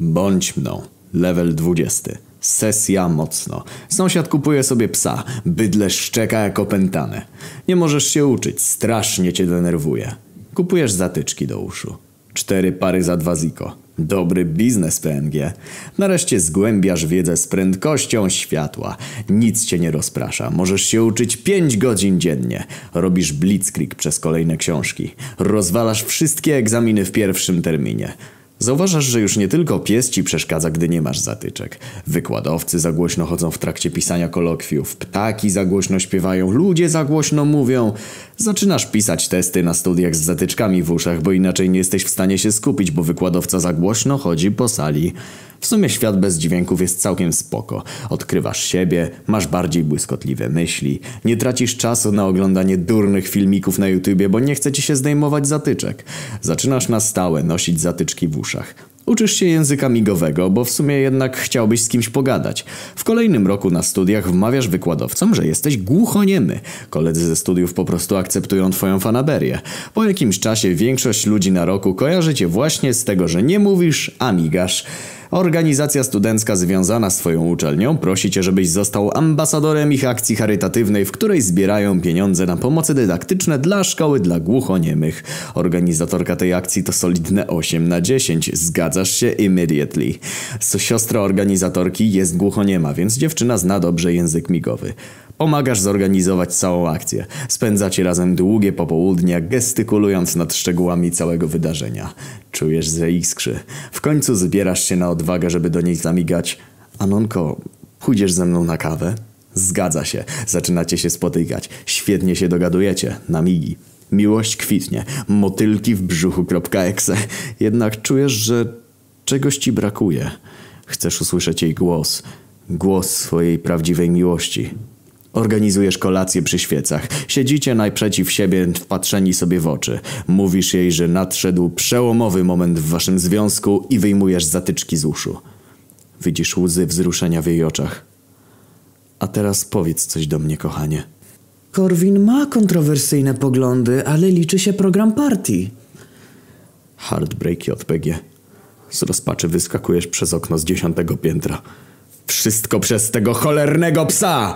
Bądź mną. Level 20. Sesja mocno. Sąsiad kupuje sobie psa. Bydle szczeka jak opętane. Nie możesz się uczyć. Strasznie cię denerwuje. Kupujesz zatyczki do uszu. Cztery pary za dwa ziko. Dobry biznes PNG. Nareszcie zgłębiasz wiedzę z prędkością światła. Nic cię nie rozprasza. Możesz się uczyć 5 godzin dziennie. Robisz blitzkrieg przez kolejne książki. Rozwalasz wszystkie egzaminy w pierwszym terminie. Zauważasz, że już nie tylko pies ci przeszkadza, gdy nie masz zatyczek. Wykładowcy za głośno chodzą w trakcie pisania kolokwiów, ptaki za głośno śpiewają, ludzie za głośno mówią. Zaczynasz pisać testy na studiach z zatyczkami w uszach, bo inaczej nie jesteś w stanie się skupić, bo wykładowca za głośno chodzi po sali. W sumie świat bez dźwięków jest całkiem spoko. Odkrywasz siebie, masz bardziej błyskotliwe myśli, nie tracisz czasu na oglądanie durnych filmików na YouTubie, bo nie chce ci się zdejmować zatyczek. Zaczynasz na stałe nosić zatyczki w uszach. Uczysz się języka migowego, bo w sumie jednak chciałbyś z kimś pogadać. W kolejnym roku na studiach wmawiasz wykładowcom, że jesteś głuchoniemy. Koledzy ze studiów po prostu akceptują twoją fanaberię. Po jakimś czasie większość ludzi na roku kojarzy cię właśnie z tego, że nie mówisz, a migasz. Organizacja studencka związana z twoją uczelnią prosi cię, żebyś został ambasadorem ich akcji charytatywnej, w której zbierają pieniądze na pomocy dydaktyczne dla szkoły dla głuchoniemych. Organizatorka tej akcji to solidne 8 na 10. Zgadzasz się immediately. Siostra organizatorki jest głuchoniema, więc dziewczyna zna dobrze język migowy. Pomagasz zorganizować całą akcję. Spędzacie razem długie popołudnia, gestykulując nad szczegółami całego wydarzenia. Czujesz, że iskrzy. W końcu zbierasz się na odwagę, żeby do niej zamigać. Anonko, pójdziesz ze mną na kawę? Zgadza się. Zaczynacie się spotykać. Świetnie się dogadujecie. Na migi. Miłość kwitnie. Motylki w brzuchu.exe. Jednak czujesz, że czegoś ci brakuje. Chcesz usłyszeć jej głos. Głos swojej prawdziwej miłości. Organizujesz kolację przy świecach. Siedzicie najprzeciw siebie, wpatrzeni sobie w oczy. Mówisz jej, że nadszedł przełomowy moment w waszym związku i wyjmujesz zatyczki z uszu. Widzisz łzy wzruszenia w jej oczach. A teraz powiedz coś do mnie, kochanie. Korwin ma kontrowersyjne poglądy, ale liczy się program partii. Heartbreak JPG. Z rozpaczy wyskakujesz przez okno z dziesiątego piętra. Wszystko przez tego cholernego psa!